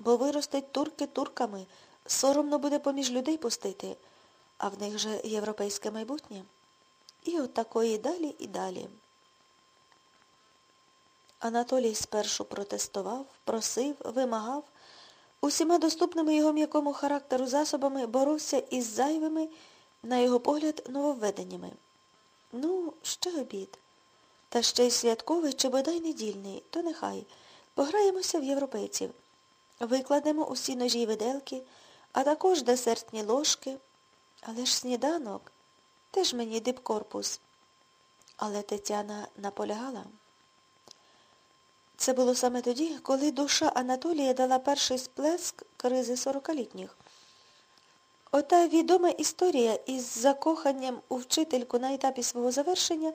бо виростуть турки турками, соромно буде поміж людей пустити, а в них же європейське майбутнє. І от такої далі і далі. Анатолій спершу протестував, просив, вимагав, усіма доступними його м'якому характеру засобами боровся із зайвими, на його погляд, нововведеннями. Ну, ще обід. Та ще й святковий чи бодай недільний, то нехай. Пограємося в європейців. Викладемо усі ножі й виделки, а також десертні ложки. Але ж сніданок теж мені дипкорпус. Але Тетяна наполягала. Це було саме тоді, коли душа Анатолія дала перший сплеск кризи сорокалітніх. Ота відома історія із закоханням у вчительку на етапі свого завершення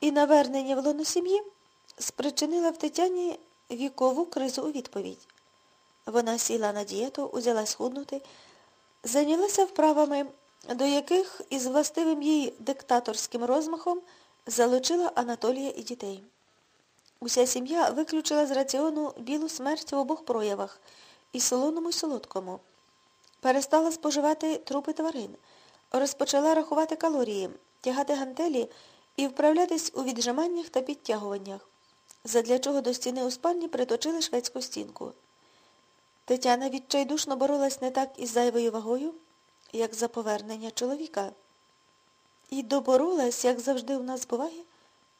і навернення в лоно сім'ї спричинила в Тетяні вікову кризу у відповідь. Вона сіла на дієту, узяла схуднути, зайнялася вправами, до яких із властивим їй диктаторським розмахом залучила Анатолія і дітей. Уся сім'я виключила з раціону білу смерть в обох проявах і солоному, і солодкому. Перестала споживати трупи тварин, розпочала рахувати калорії, тягати гантелі і вправлятись у віджиманнях та підтягуваннях, задля чого до стіни у спальні приточили шведську стінку. Тетяна відчайдушно боролась не так із зайвою вагою, як за повернення чоловіка. І доборолась, як завжди у нас буває,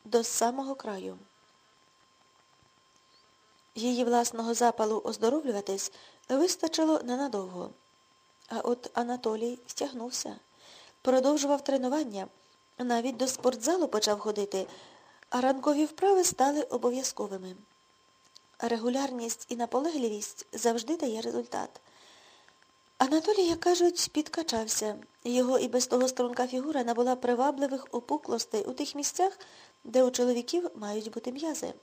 до самого краю. Її власного запалу оздоровлюватись вистачило ненадовго. А от Анатолій стягнувся, продовжував тренування, навіть до спортзалу почав ходити, а ранкові вправи стали обов'язковими. Регулярність і наполегливість завжди дає результат. Анатолій, як кажуть, підкачався. Його і без того струнка фігура набула привабливих опуклостей у тих місцях, де у чоловіків мають бути м'язи.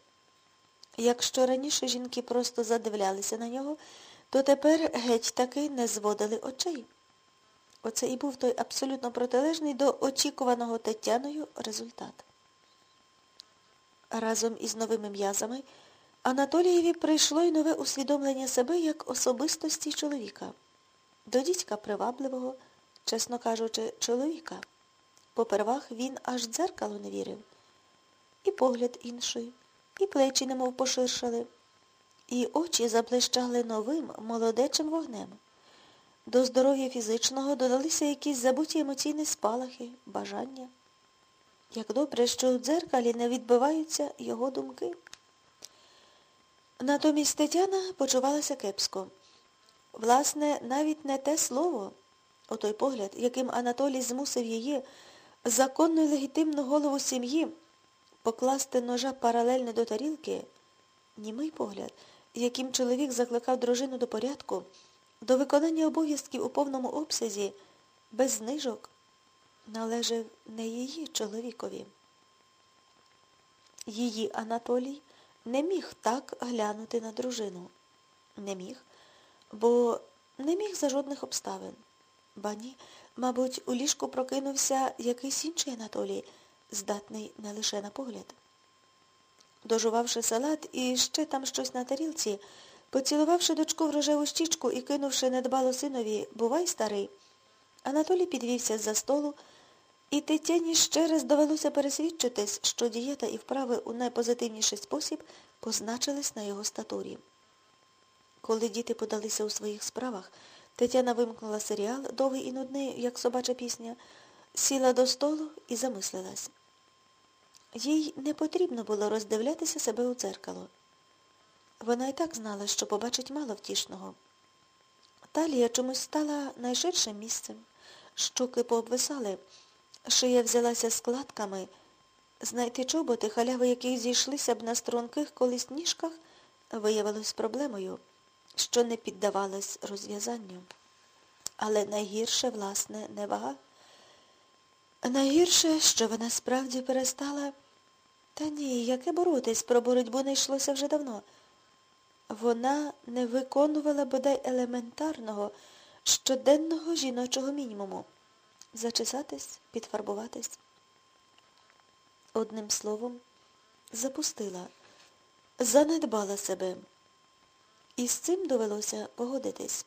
Якщо раніше жінки просто задивлялися на нього, то тепер геть таки не зводили очей. Оце і був той абсолютно протилежний до очікуваного Тетяною результат. Разом із новими м'язами Анатолієві прийшло й нове усвідомлення себе як особистості чоловіка. До дідька привабливого, чесно кажучи, чоловіка. Попервах він аж дзеркалу не вірив. І погляд інший, і плечі немов поширшали, і очі заблищали новим, молодечим вогнем. До здоров'я фізичного додалися якісь забуті емоційні спалахи, бажання. Як добре, що у дзеркалі не відбиваються його думки. Натомість Тетяна почувалася кепсько. Власне, навіть не те слово, о той погляд, яким Анатолій змусив її, законну і легітимну голову сім'ї, покласти ножа паралельно до тарілки, німий погляд, яким чоловік закликав дружину до порядку, до виконання обов'язків у повному обсязі, без знижок, належав не її чоловікові. Її Анатолій не міг так глянути на дружину. Не міг, бо не міг за жодних обставин. Ба ні, мабуть, у ліжку прокинувся якийсь інший Анатолій, здатний не лише на погляд. Дожувавши салат і ще там щось на тарілці, поцілувавши дочку в рожеву щічку і кинувши недбало синові Бувай, старий, Анатолій підвівся з-за столу, і Тетяні ще раз довелося пересвідчитись, що дієта і вправи у найпозитивніший спосіб позначились на його статурі. Коли діти подалися у своїх справах, Тетяна вимкнула серіал, довгий і нудний, як собача пісня, сіла до столу і замислилась. Їй не потрібно було роздивлятися себе у дзеркало. Вона і так знала, що побачить мало втішного. Талія чомусь стала найширшим місцем. Щоки пообвисали, шия взялася складками. Знайти чоботи, халяви яких зійшлися б на струнких колись ніжках, виявилось проблемою, що не піддавалась розв'язанню. Але найгірше, власне, не вага. Найгірше, що вона справді перестала. Та ні, яке боротись про боротьбу не йшлося вже давно. Вона не виконувала бодай елементарного, щоденного жіночого мінімуму зачесатись, підфарбуватись. Одним словом, запустила, занедбала себе. І з цим довелося погодитись.